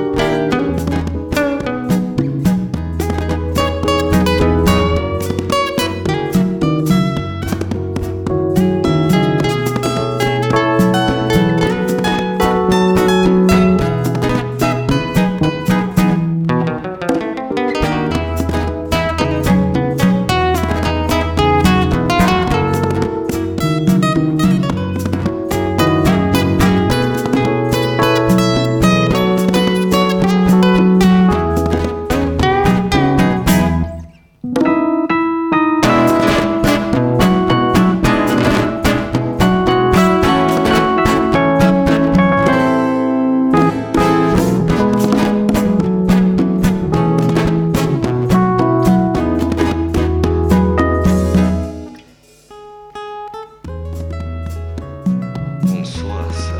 you 说的是。